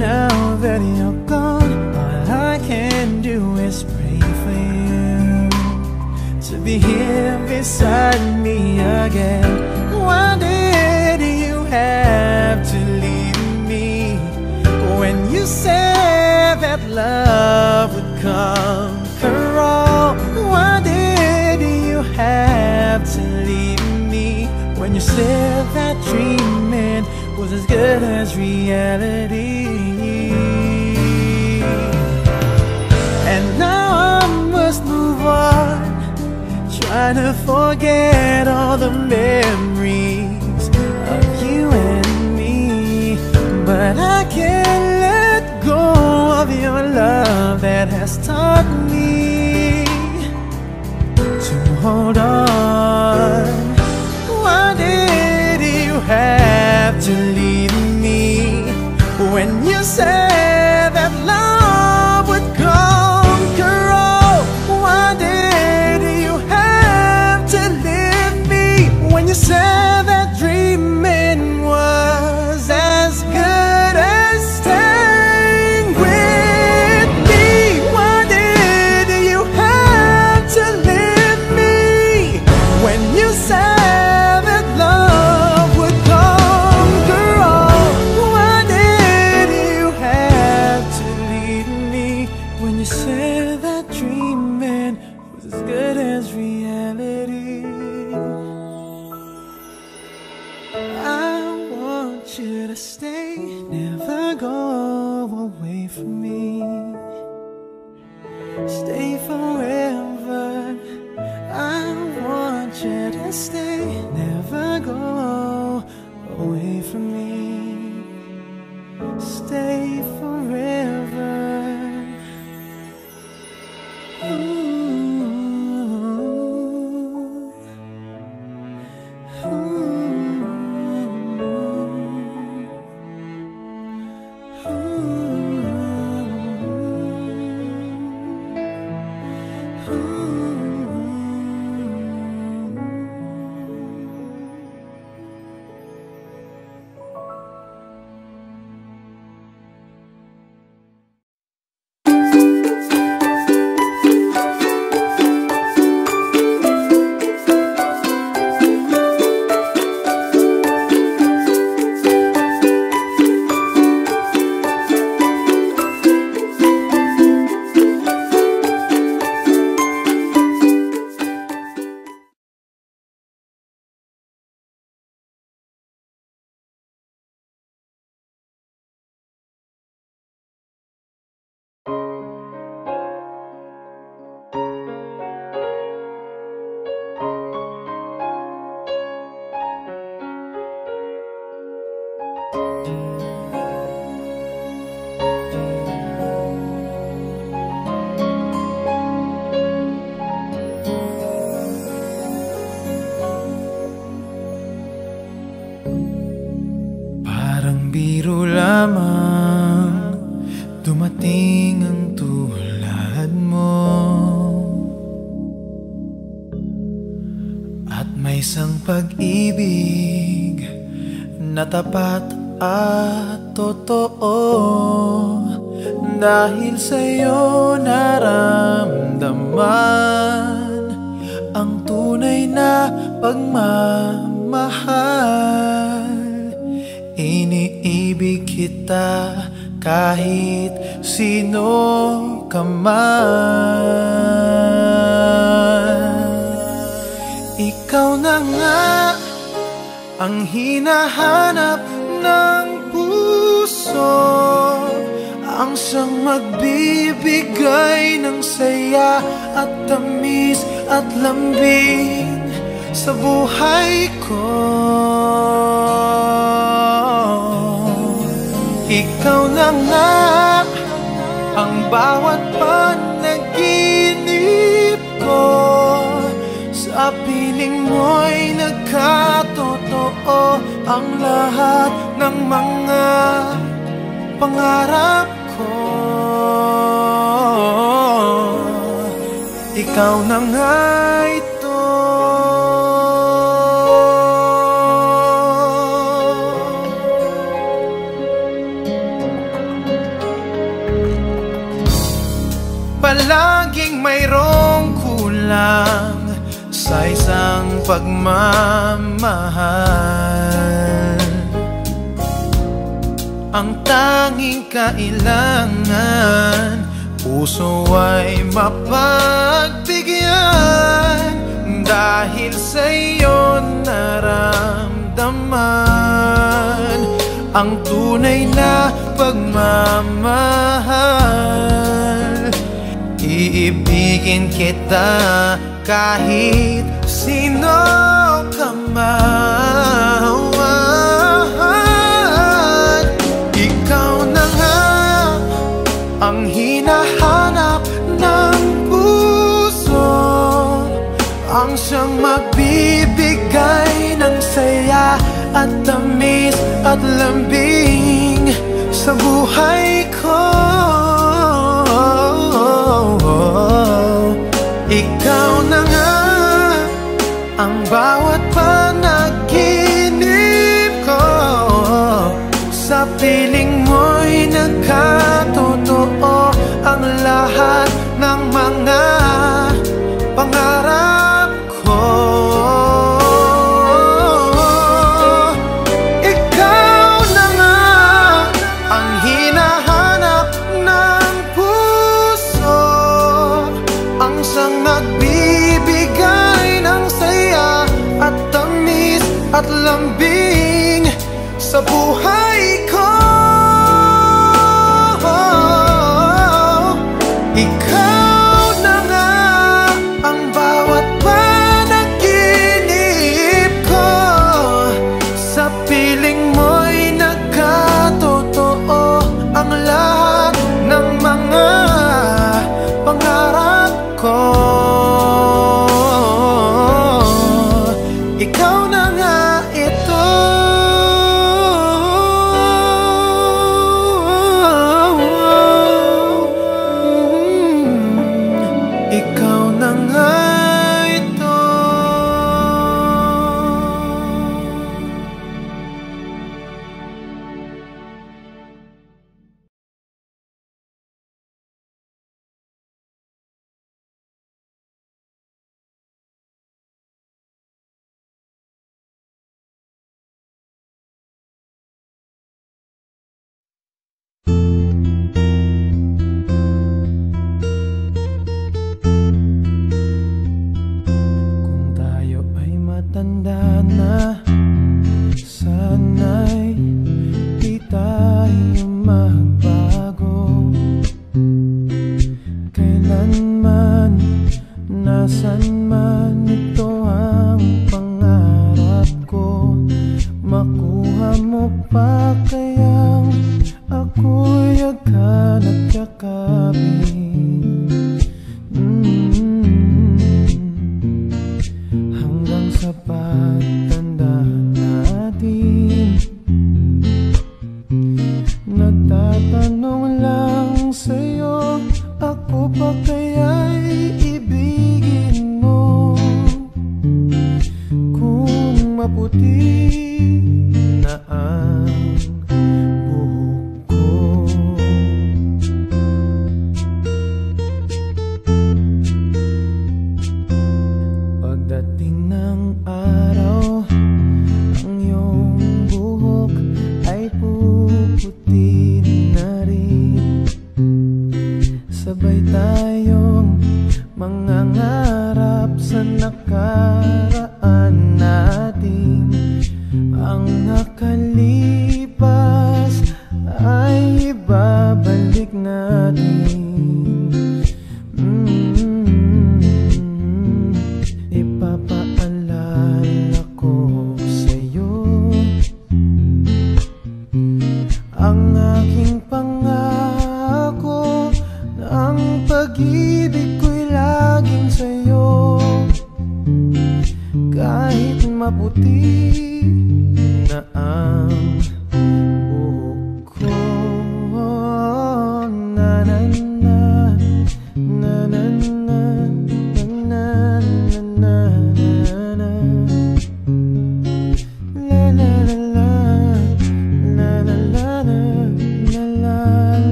now, that you're gone All I can do is pray for you. To be here beside me again. Why did you have to leave me? When you said that love would conquer all Why did you have to leave me? When you said that dreaming was as good as reality. And now I must move on Trying to forget all the memories of you and me. But I can't let go of your love that has taught me to hold Na Ikaw na nga ito. Palaging mayroong kulang Sa isang pagmamahal. Ang tanging kailangan Puso ay mapunan naman Ang tunay na pagmamahal. Iibigin kita kahit sino ka man. Ikaw na nga ang hinahanap ng puso. Ang siyang mag at tamis at lambing sa buhay.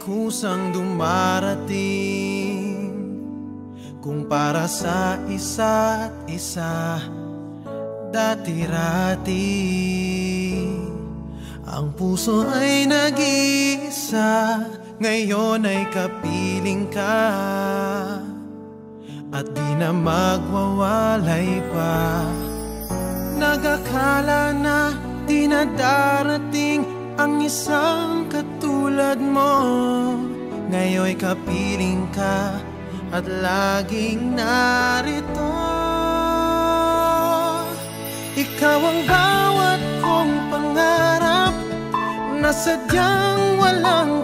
Kusang dumarating. Kung para sa isa't isa Dati-rati. Ang puso ay nag-iisa Ngayon ay kapiling ka. At di na magwawalay pa. Nagakala na di na darating Ang isang katulad mo. Ngayon'y kapiling ka at laging narito. Ikaw ang bawat kong pangarap Na sadyang walang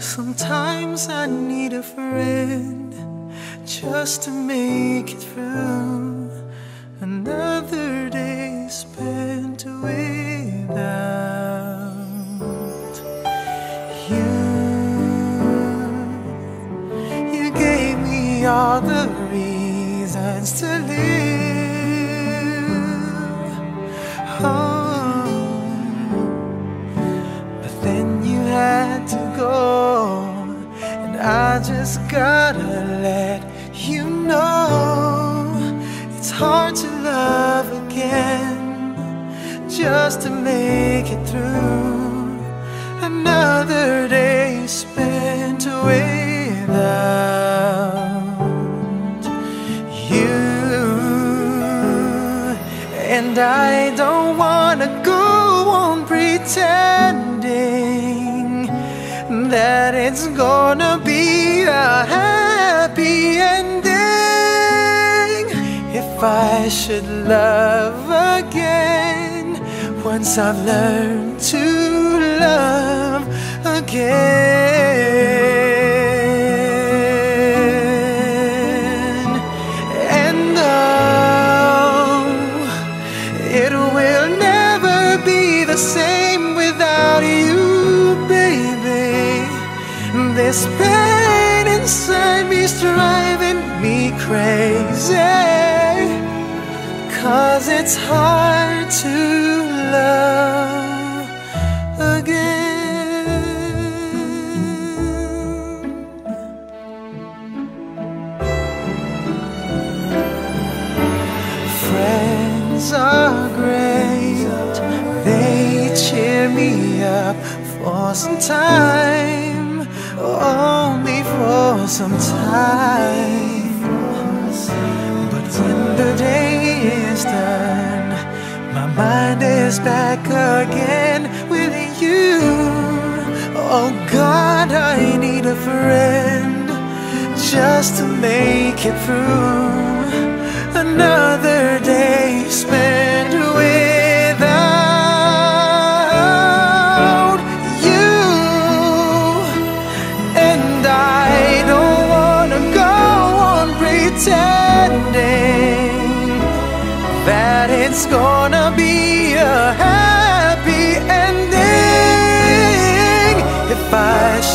Sometimes I need a friend just to make it through.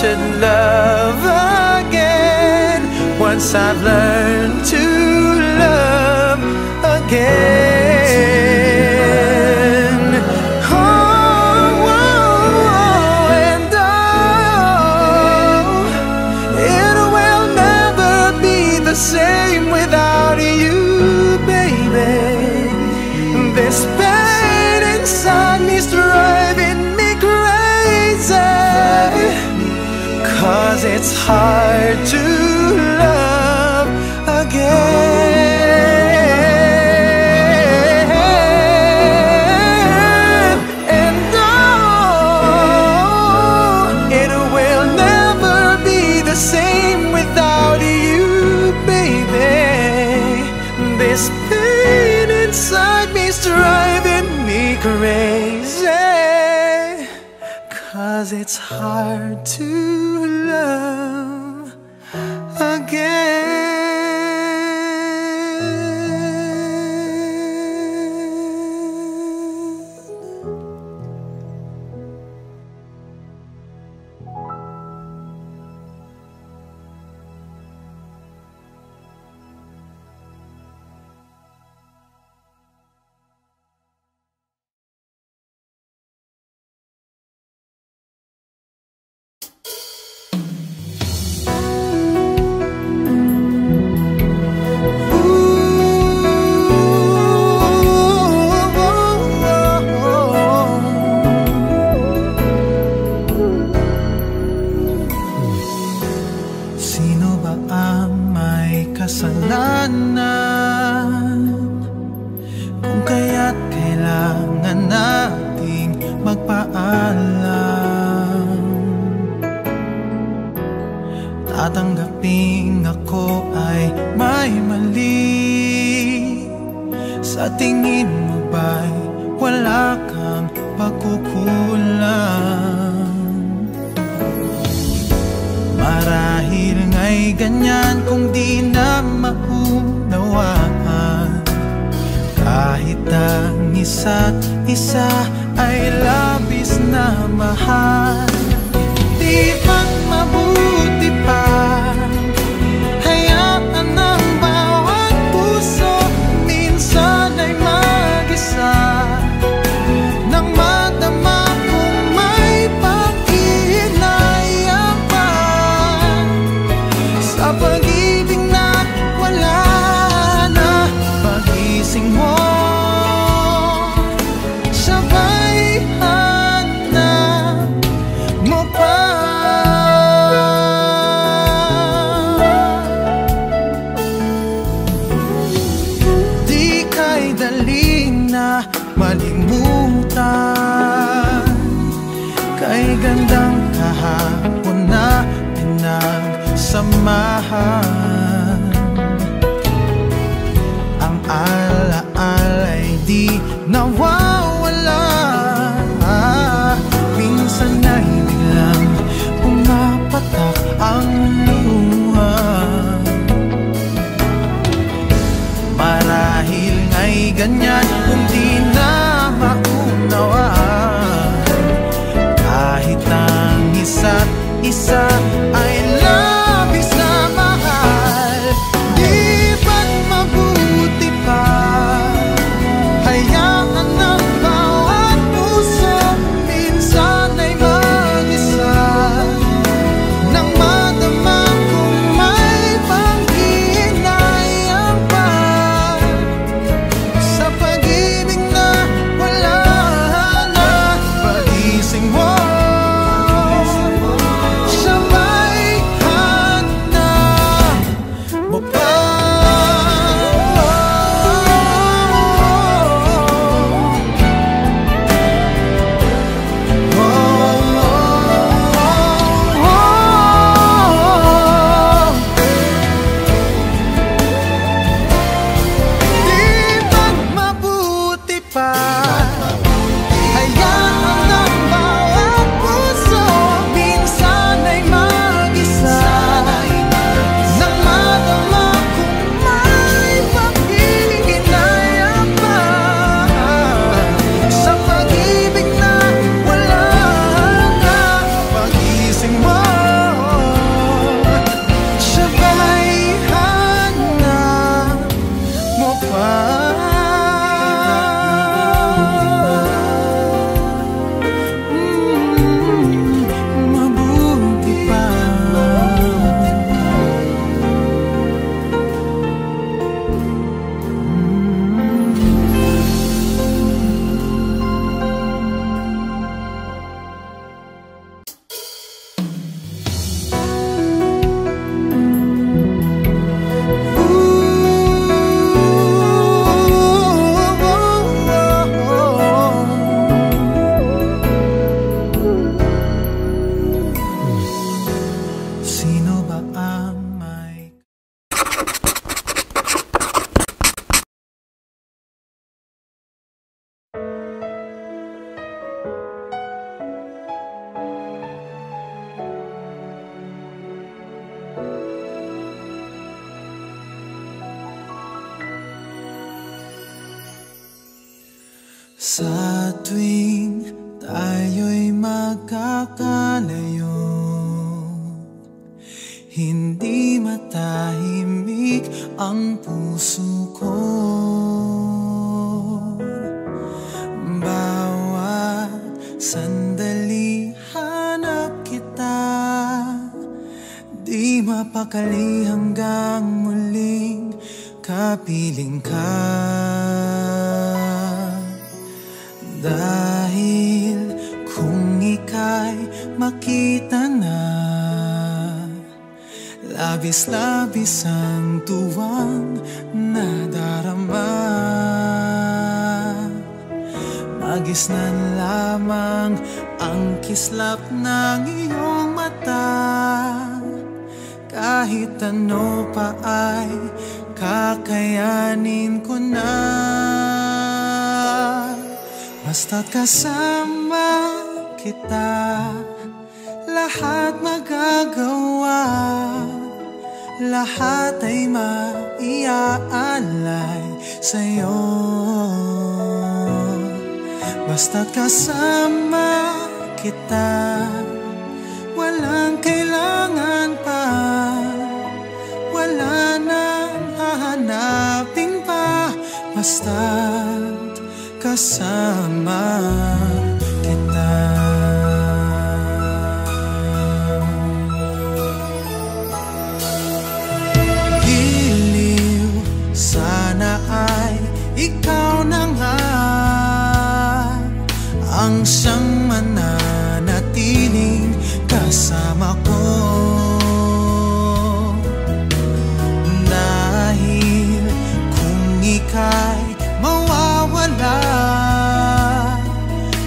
should love again once I've learned. ika'y mawawala.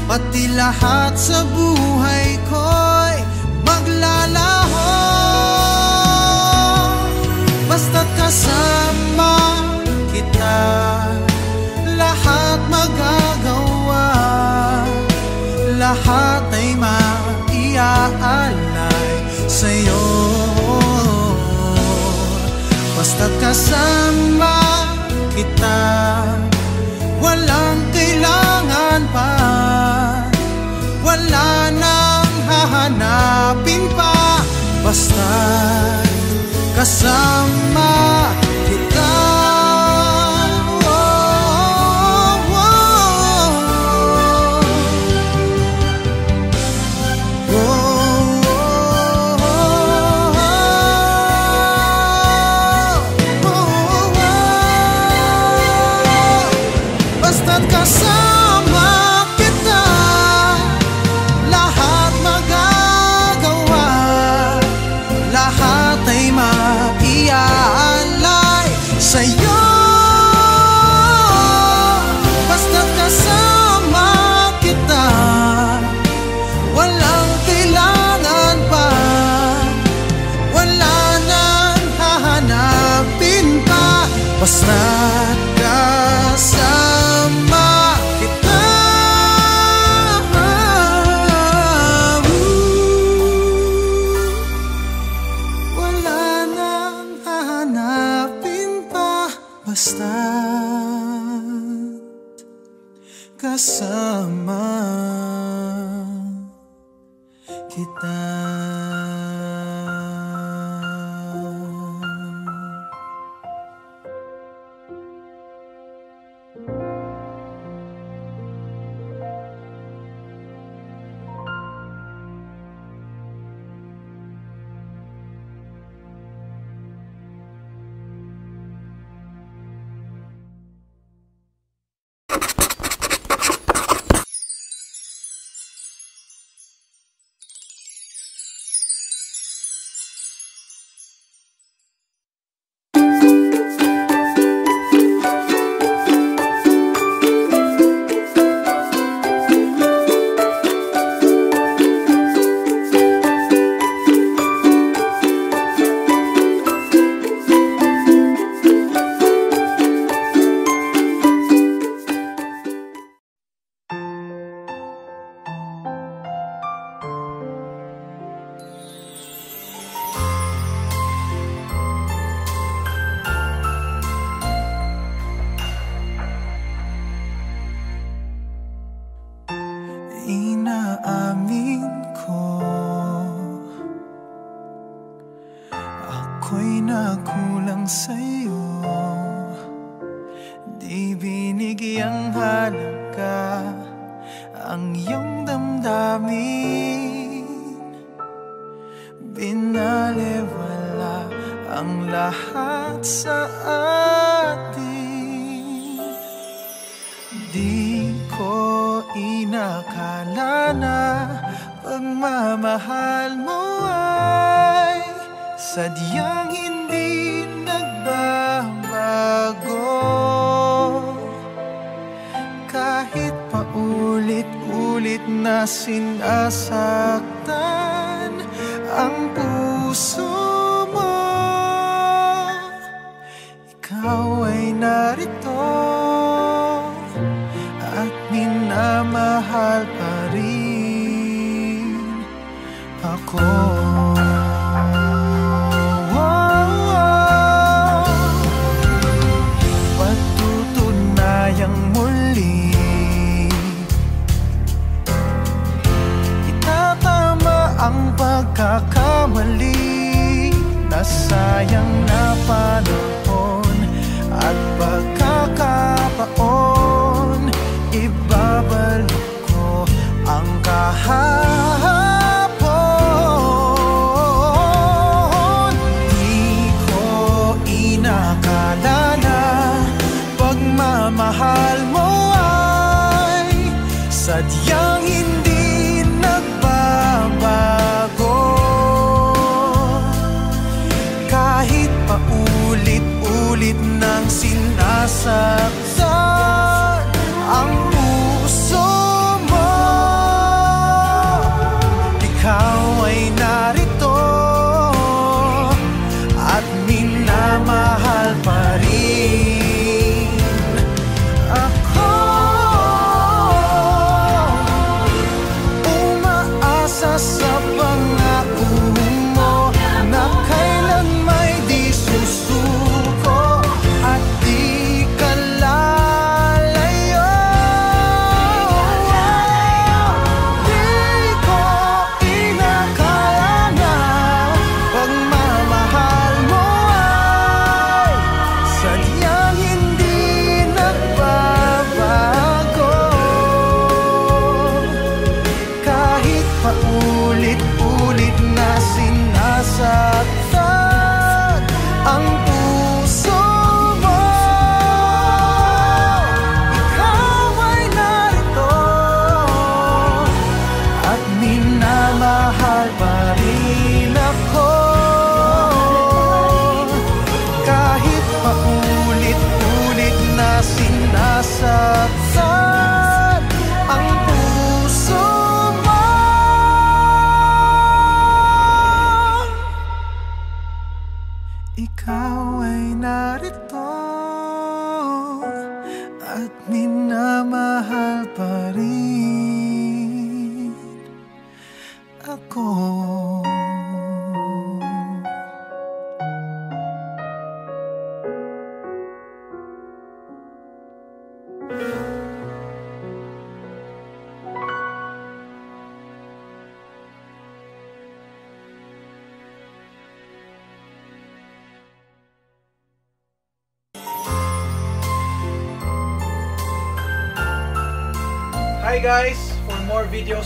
Pati lahat sa buhay ko'y maglalaho Basta't kasama kita Lahat magagawa. Lahat ay maiaalay sa'yo. Basta't kasama kita. Walang kailangan pa. Wala nang hahanapin pa. Basta kasama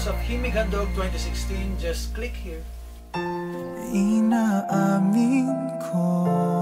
House of Himig Handog 2016. Just click here. Inaamin ko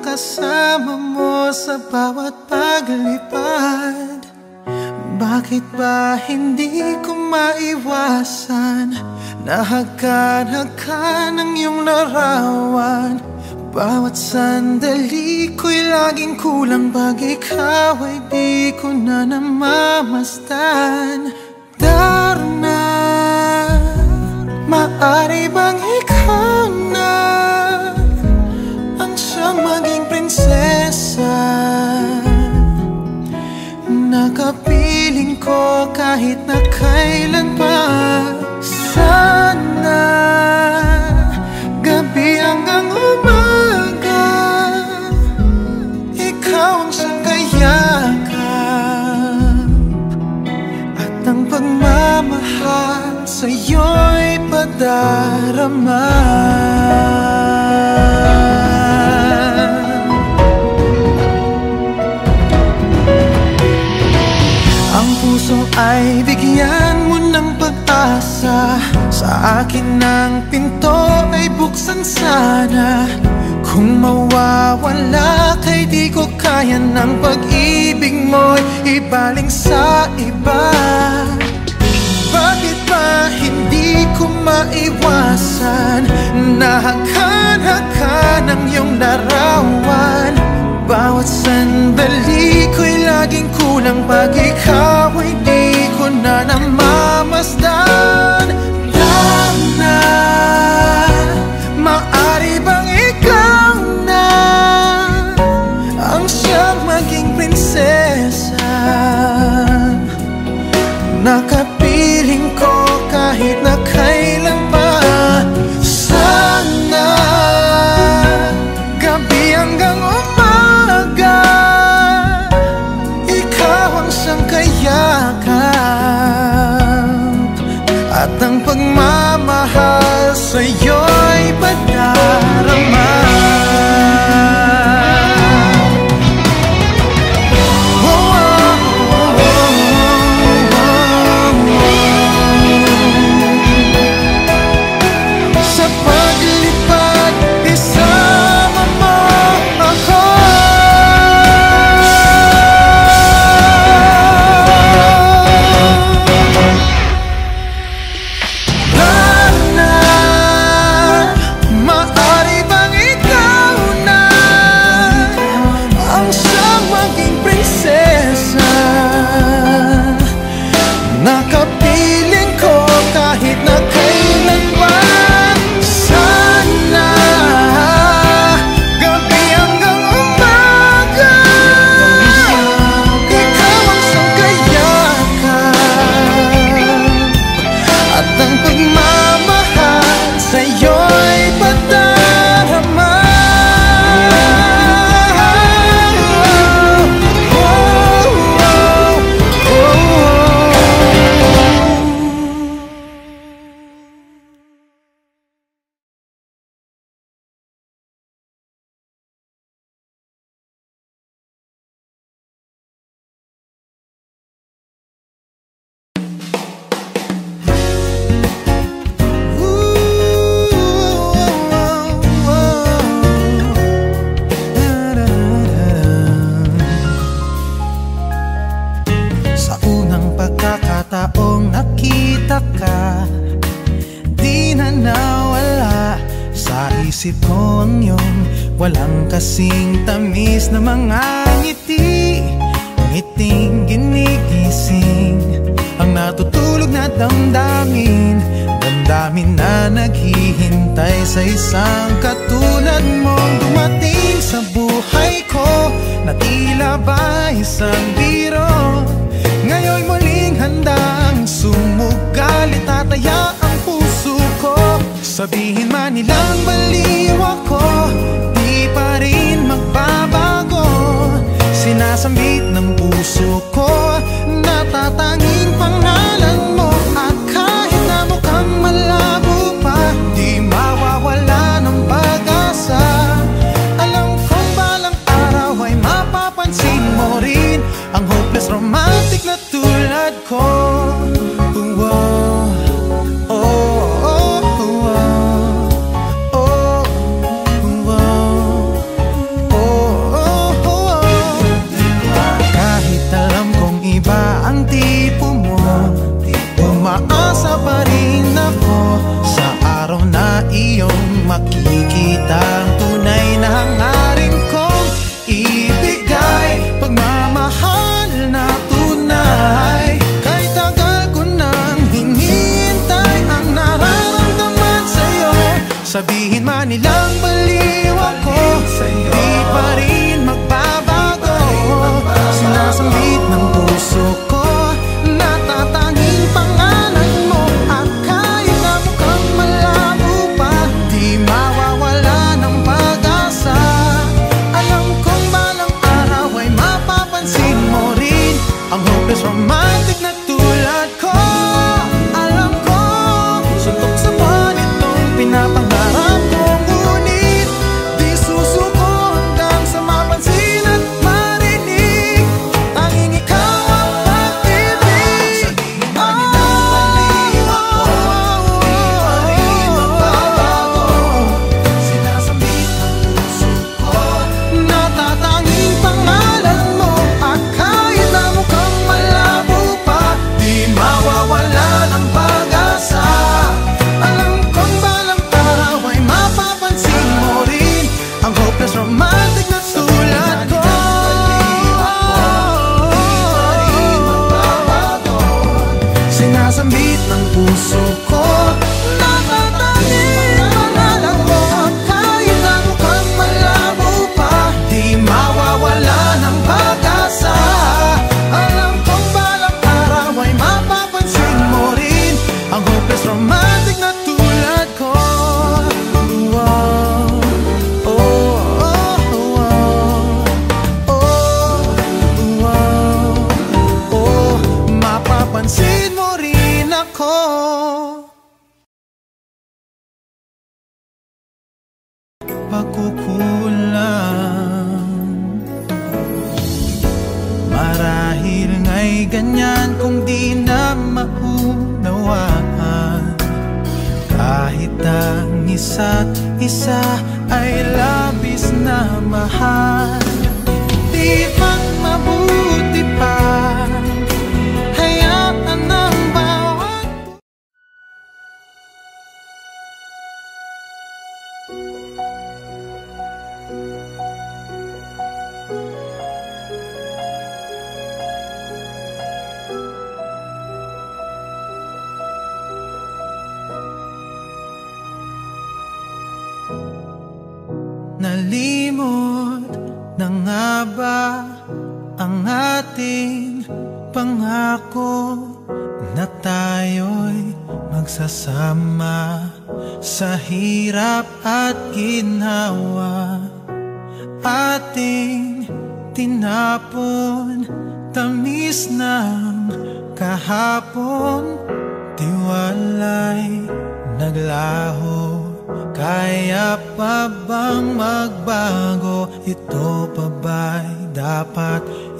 kasama mo sa bawat paglipad? Bakit ba hindi ko maiwasan Na hagkan ng iyong larawan? Bawat sandali ko'y laging kulang Pag ikaw ay di ko na namamastan. Darma ay bigyan mo ng pag-asa. Sa akin ang pinto ay buksan sana. Kung mawawala kay di ko kaya ng pag-ibig mo'y ibaling sa iba. Bakit ba hindi ko maiwasan? Nahakan-hakan ang iyong larawan Bawat sandali ko'y laging kulang Pag ikaw ay di ko na namamasdan At ang isang biro Ngayon'y muling handang sumugal Itataya ang puso ko. Sabihin man nilang baliw ako Di pa rin magbabago. Sinasambit ng puso ko Sabihin man nilang baliw ako Di pa rin magbabago. Sinasambit ng puso ko Natatanging pangalan mo. At kahit na mukhang malabo pa Di mawawala ng pag-asa. Alam kong balang araw ay mapapansin mo rin Ang hopeless romantic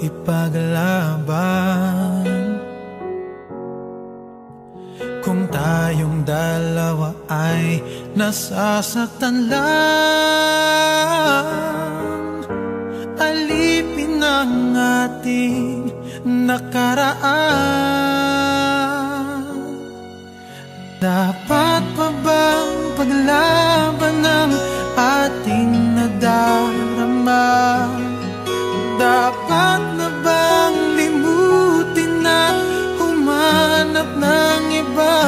ipaglaban Kung tayong dalawa ay nasasaktan lang Alipin ang ating nakaraan Dapat pa bang paglaban ng ating nadarama? Dapat na bang limutin na humanap ng iba?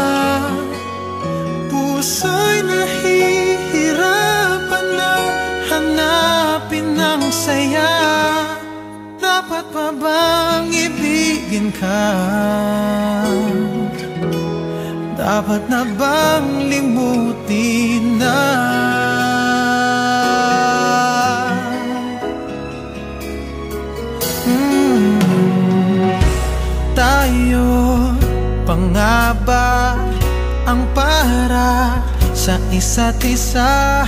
Puso'y nahihirapan na hanapin ng saya Dapat pa bang ibigin ka? Dapat na bang limutin na nga ba ang para sa isa't isa?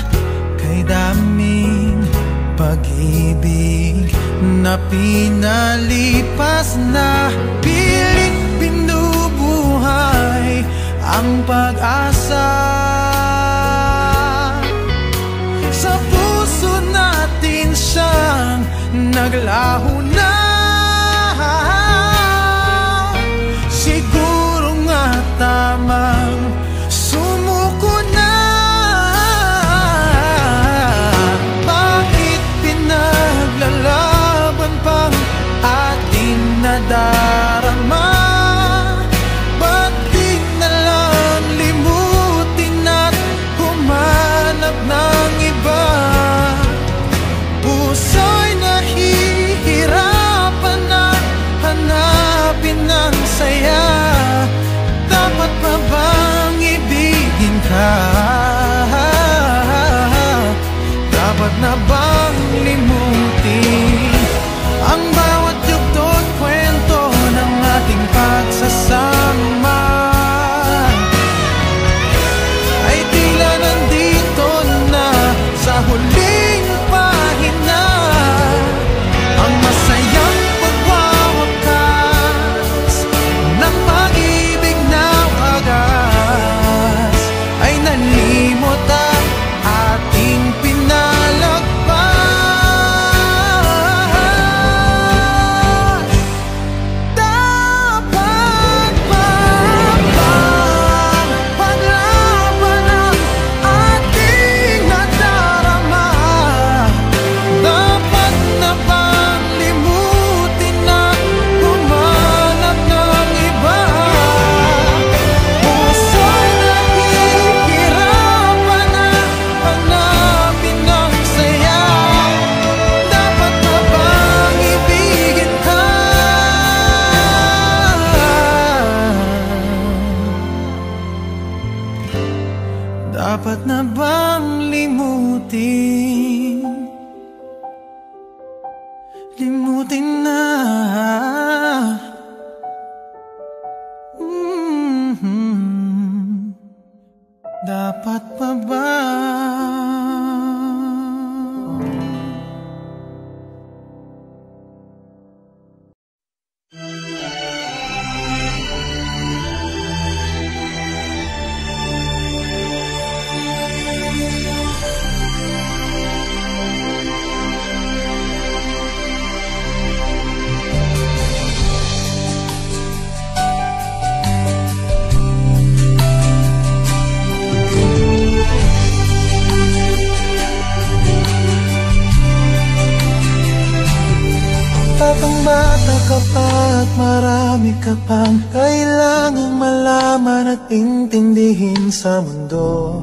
Kay daming pag-ibig na pinalipas na pilit binubuhay ang pag-asa. Sa puso natin siyang naglaho na sa mundo.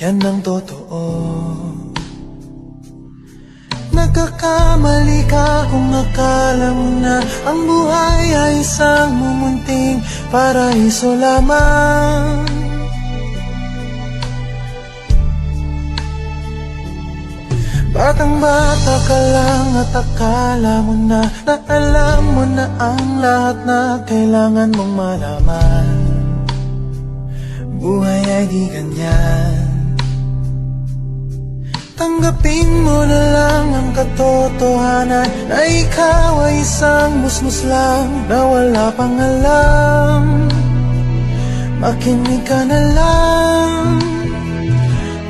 Yan ang totoo. Nagkakamali ka kung akala mo na Ang buhay ay isang mumunting paraiso lamang. Batang bata ka lang at akala mo na Na alam mo na ang lahat na kailangan mong malaman Buhay ay di ganyan. Tanggapin mo na lang ang katotohanan Na ikaw ay isang musmus lang Na wala pang alam. Makinig ka na lang.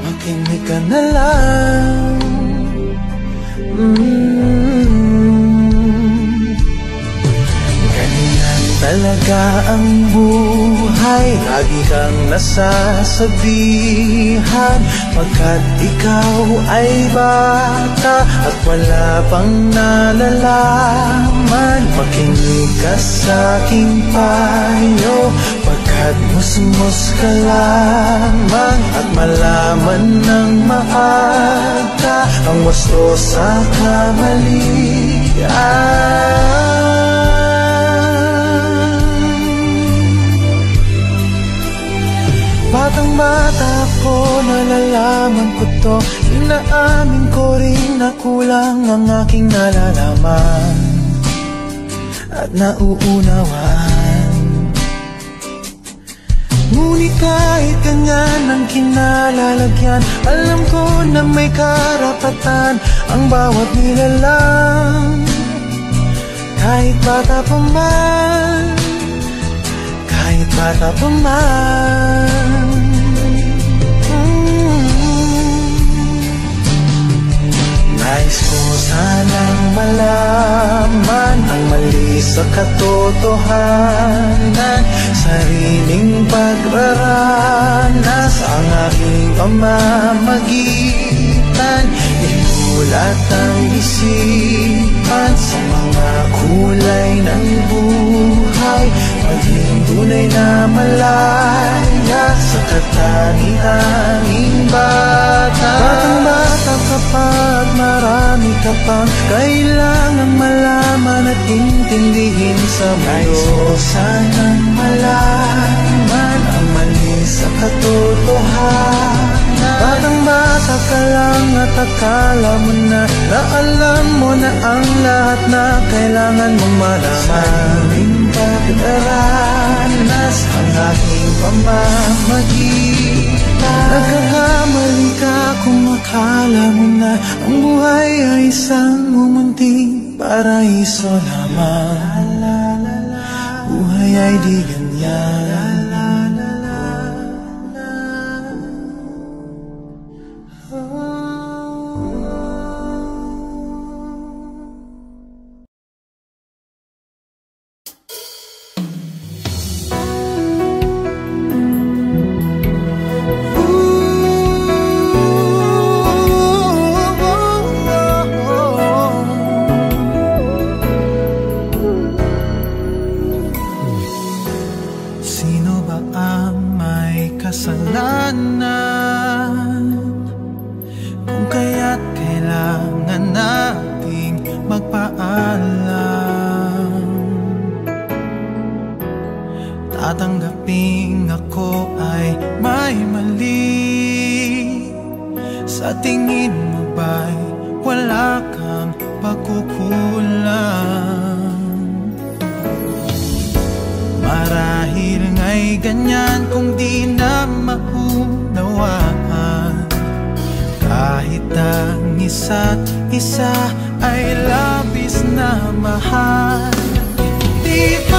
Makinig ka na lang. Mm. Ganyan talaga ang buhay. Lagi kang nasasabihan. Pagkat ikaw ay bata At wala pang nalalaman Makinig ka sa aking payo. Pagkat musmus ka lamang At malaman ng maaga Ang wasto sa kamalian Batang bata ako, nalalaman ko to. Inaamin ko rin na kulang ang aking nalalaman At nauunawaan. Ngunit kahit ganyan ang kinalalagyan Alam ko na may karapatan Ang bawat nilalang. Kahit bata pa man Kahit bata pa man Nais ko sanang malaman Ang mali sa katotohanan. Sariling pagraranas Ang aking pamamagitan. Inulat ang isipan Sa mga kulay ng buhay Maging tunay na malaya Sa katangi-tanging bata. Batang bata ka pa at marami ka pang Kailangang malaman at intindihin sa mundo. Nais ko sanang malaman Ang mali sa katotohanan. Batang bata ka lang at akala mo na Na alam mo na ang lahat na kailangan mong malaman. Sariling pagdaranas ang aking pamamagitan. Nagkakamali ka kung akala mo na Ang buhay ay isang mumunting paraiso lamang. Buhay ay di ganyan kailangan nating magpaalam. Tatanggaping ako ay may mali. Sa tingin mo ba'y wala kang pagkukulang? Marahil nga'y ganyan kung di na maunawaan. Kahit ang isa't isa ay labis na mahal. Di bang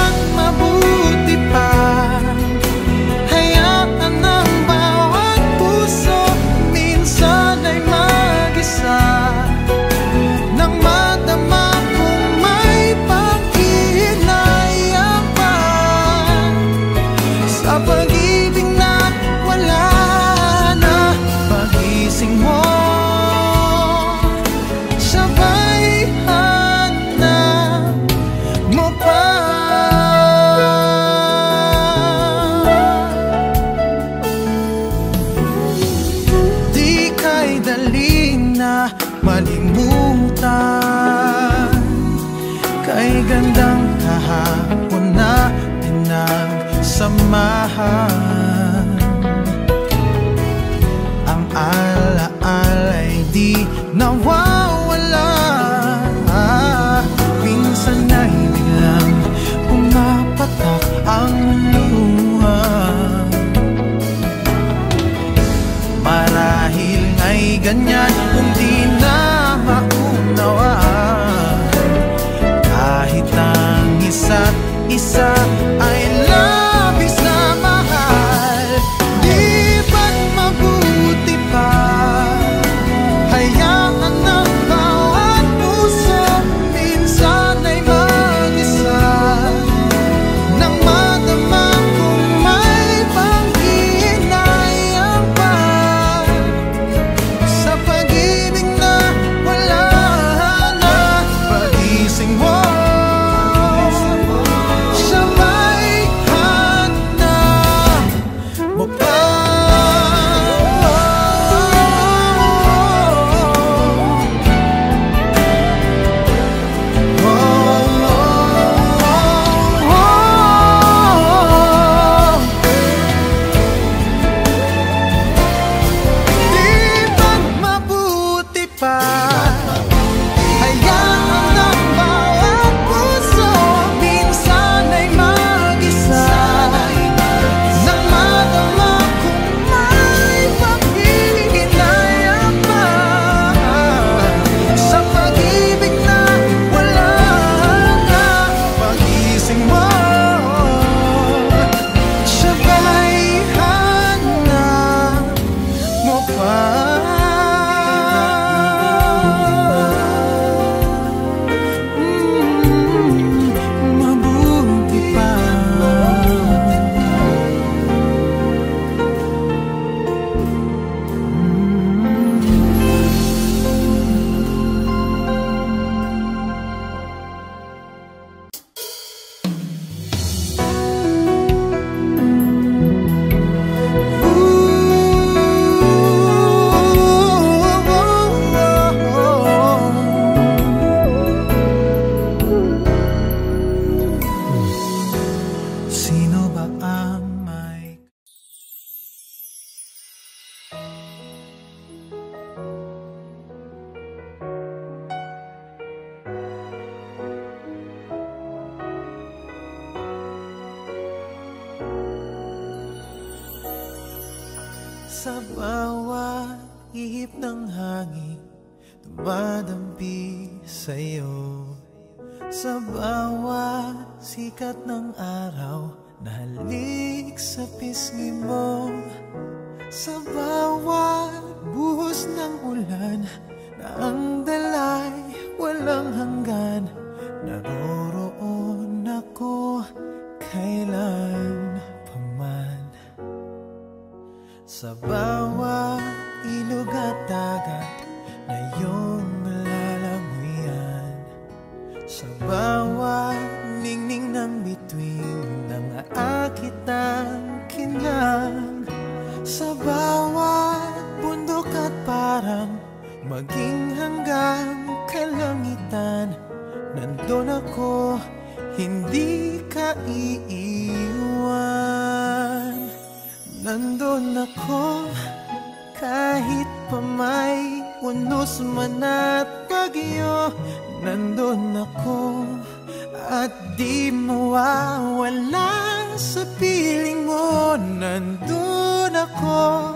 sa piling mo Nandun ako.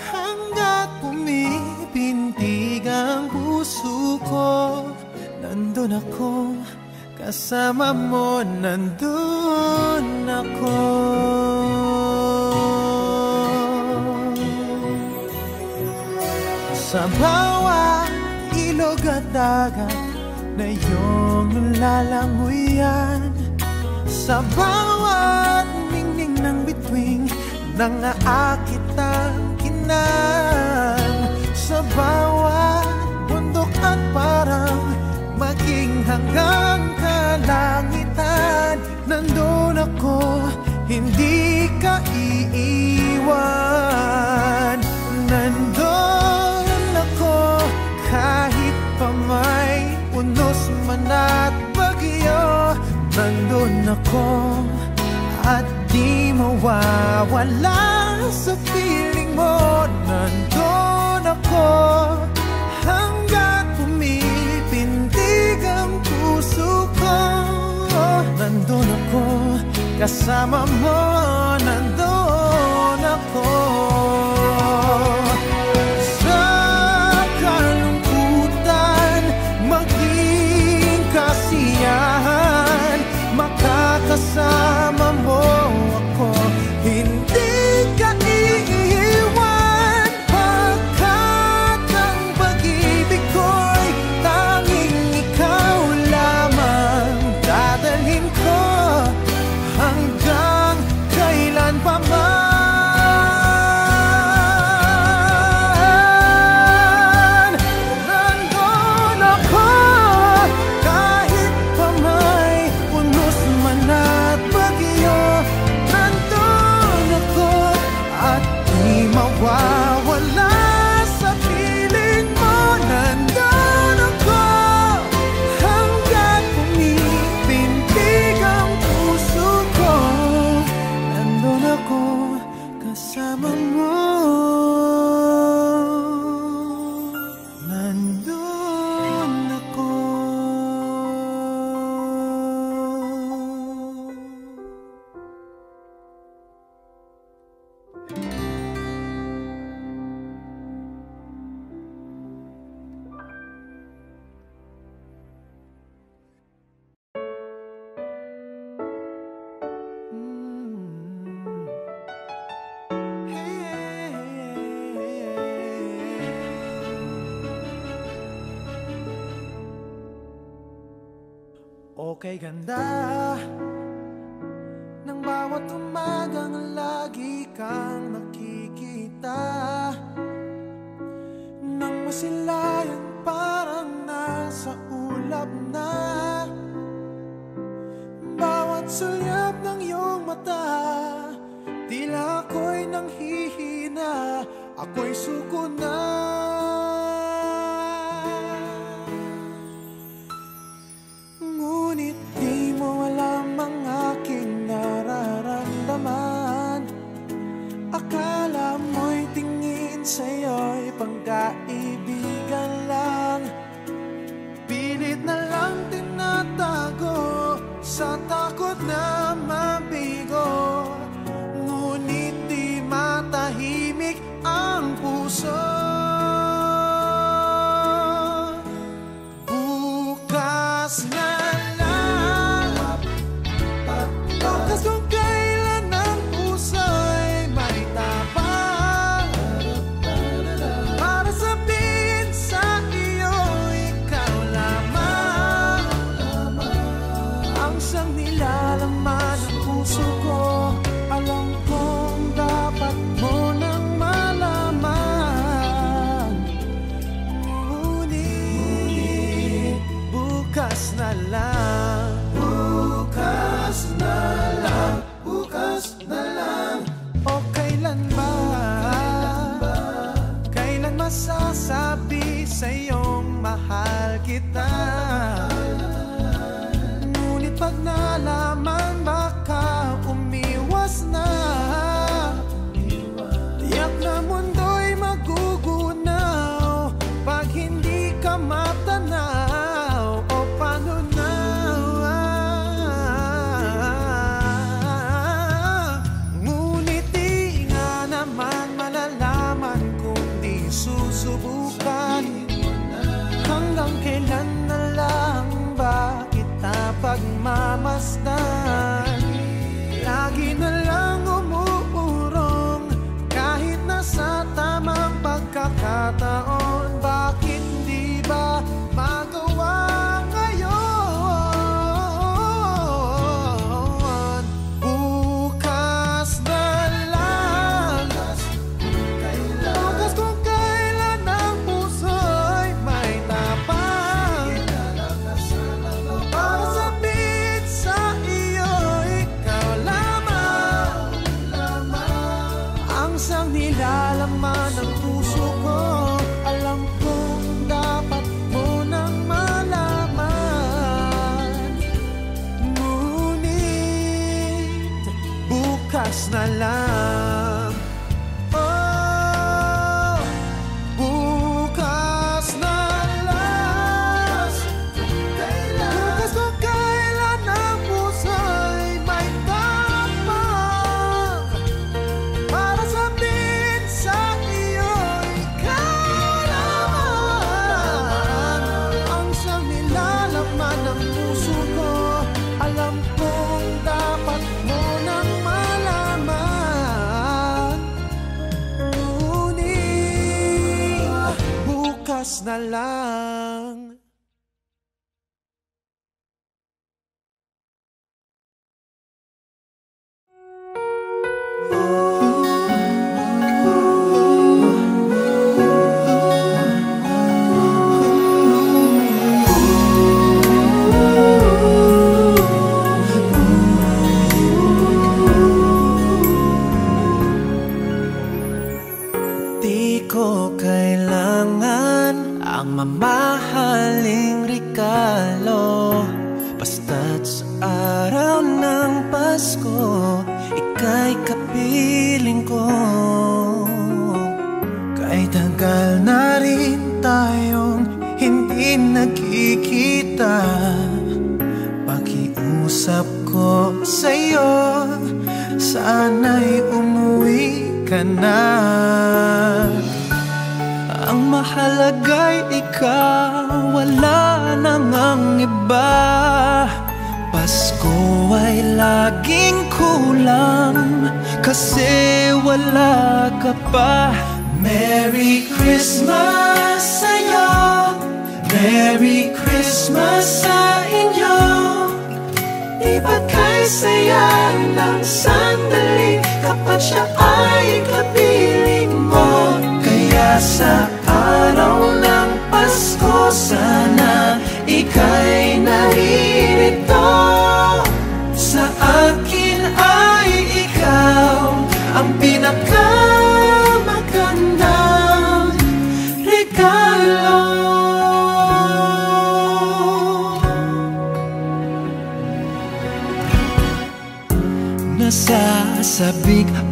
Hanggat pumipintig ang puso ko Nandun ako. Kasama mo Nandun ako. Sa bawat ilog at dagat Na iyong lalanguyan sa bawat ningning ng bituing Nangaakit ang kinan. Sa bawat bundok at parang Maging hanggang kalangitan Nandun ako, hindi ka iiwan. Nandun ako, kahit pa may unos man at bagyo. Nandun ako at di mawawala sa piling mo. Nandun ako hanggat pumipintig ang puso ko. Nandun ako kasama mo Nandun ako. kay ganda.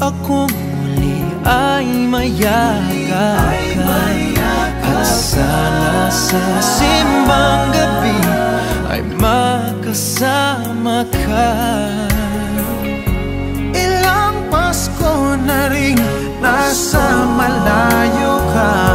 ako muli ay mayaga ka At sana sa simbang gabi ay makasama ka. Ilang Pasko na rin nasa malayo ka.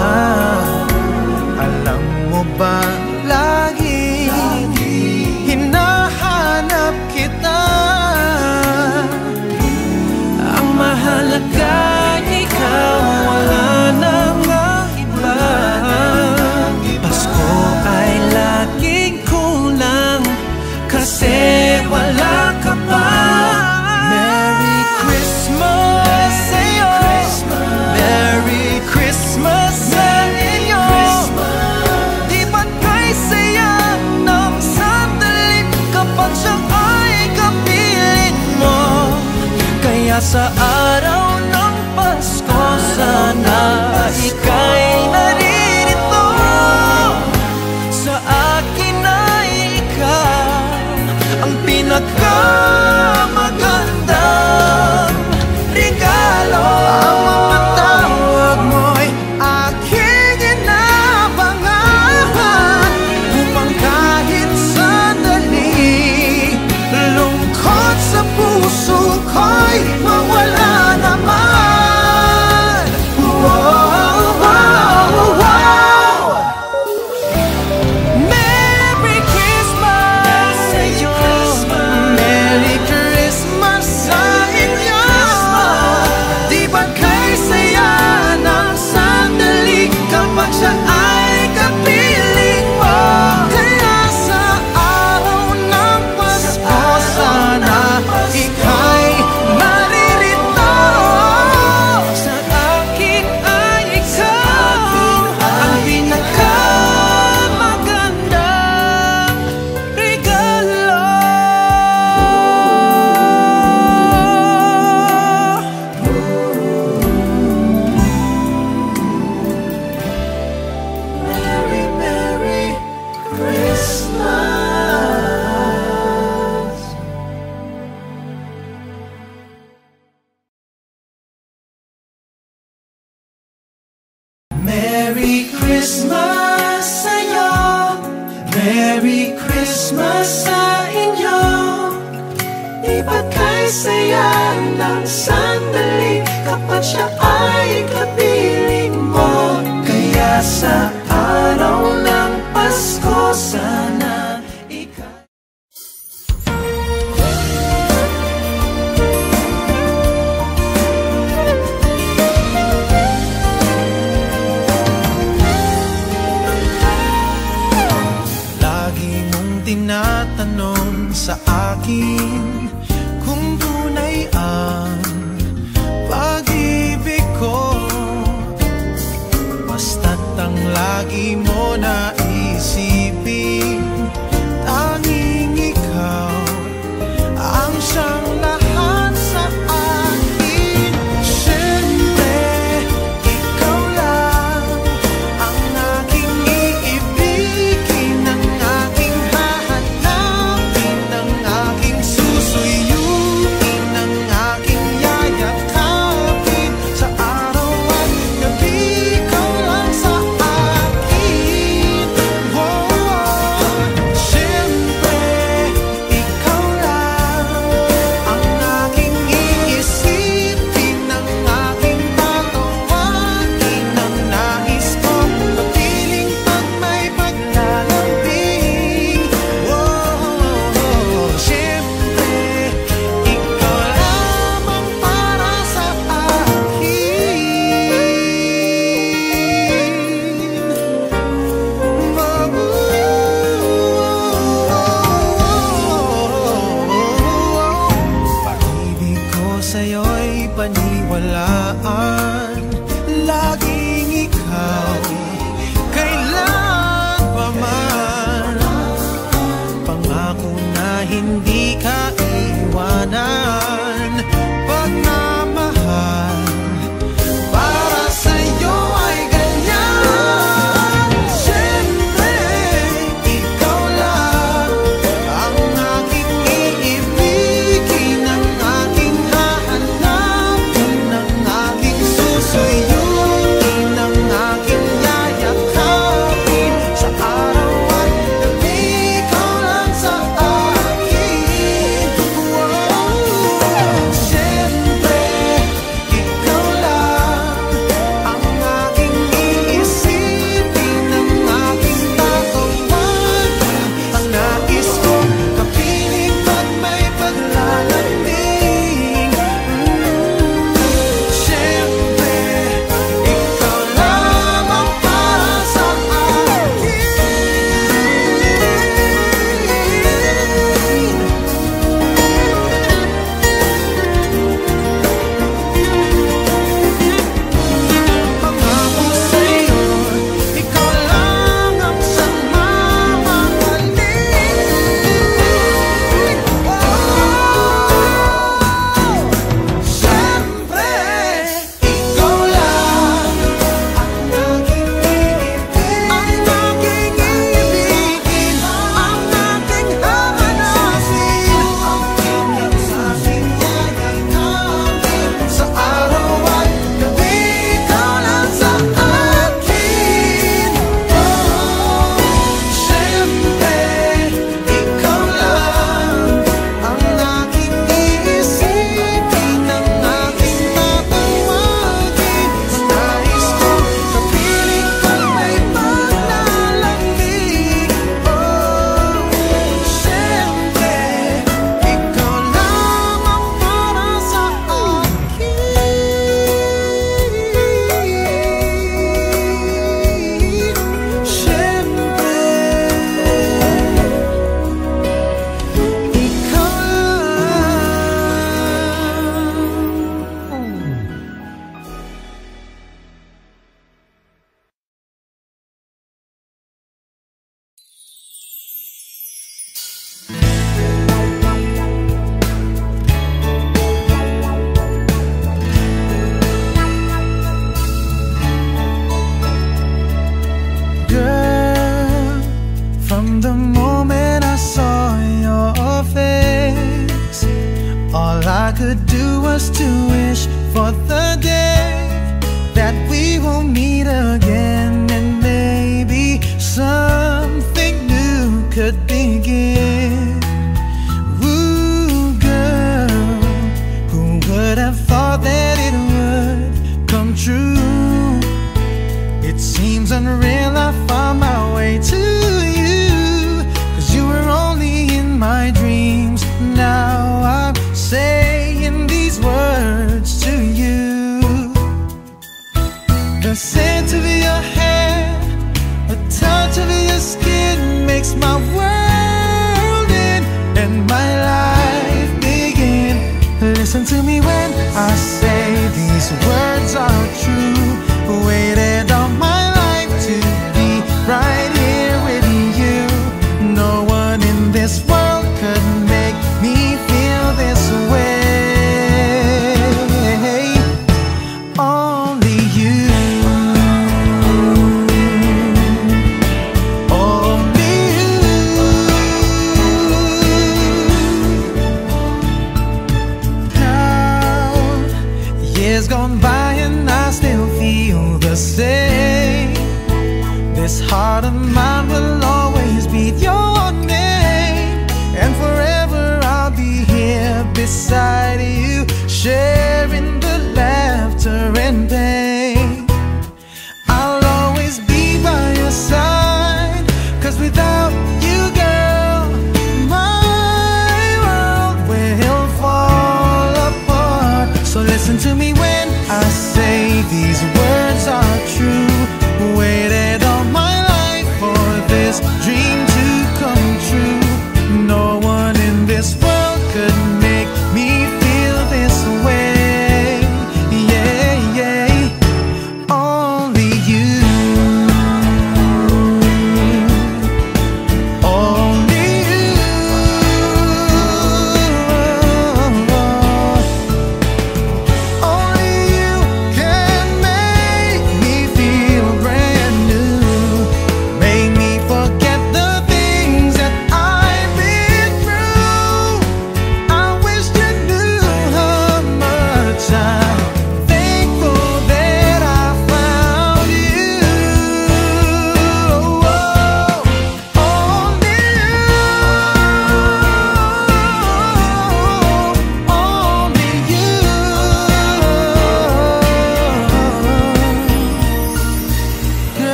Kaya sa araw ng Pasko sana ika'y narito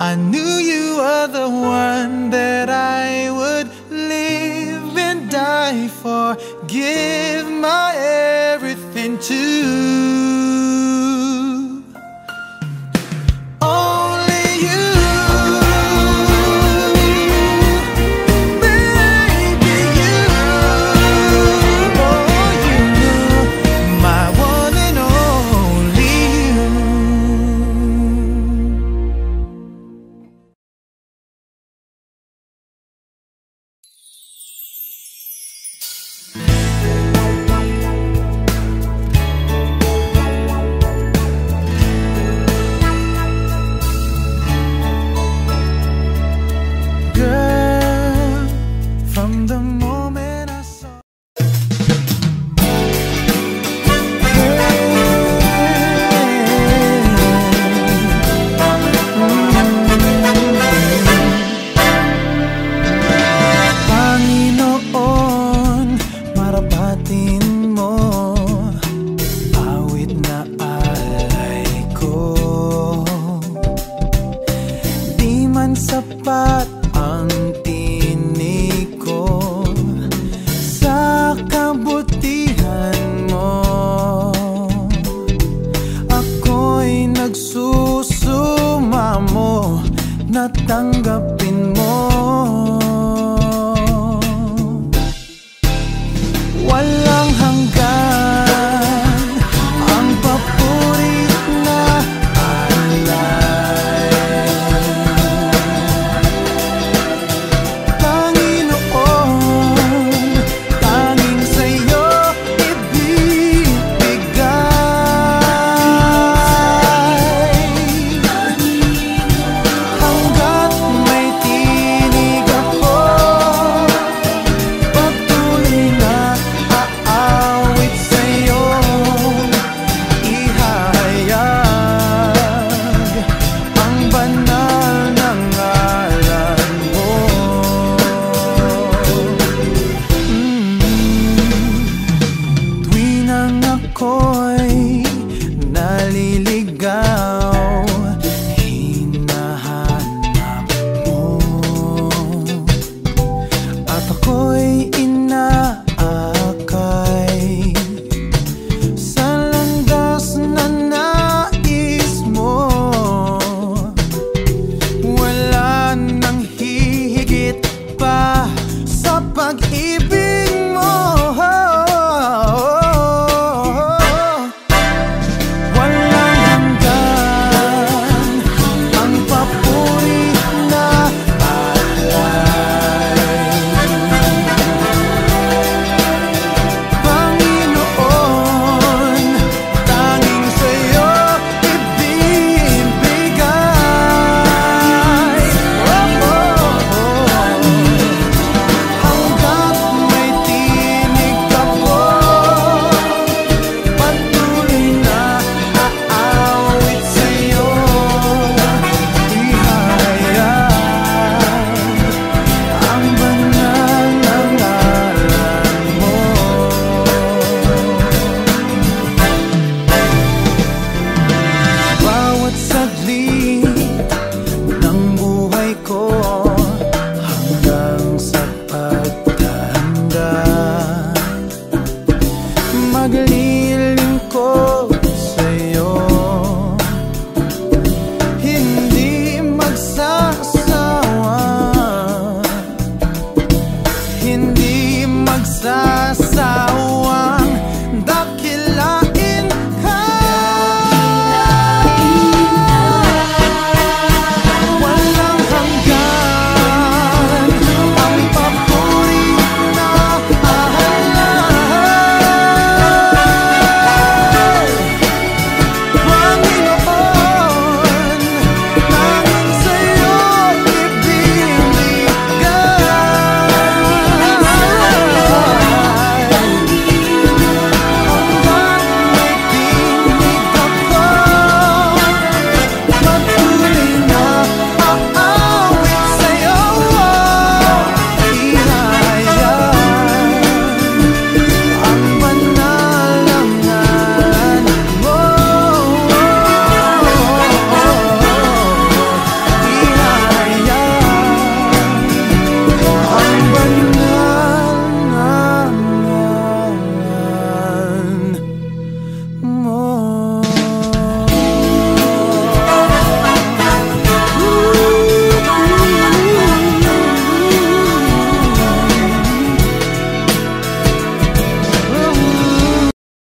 I knew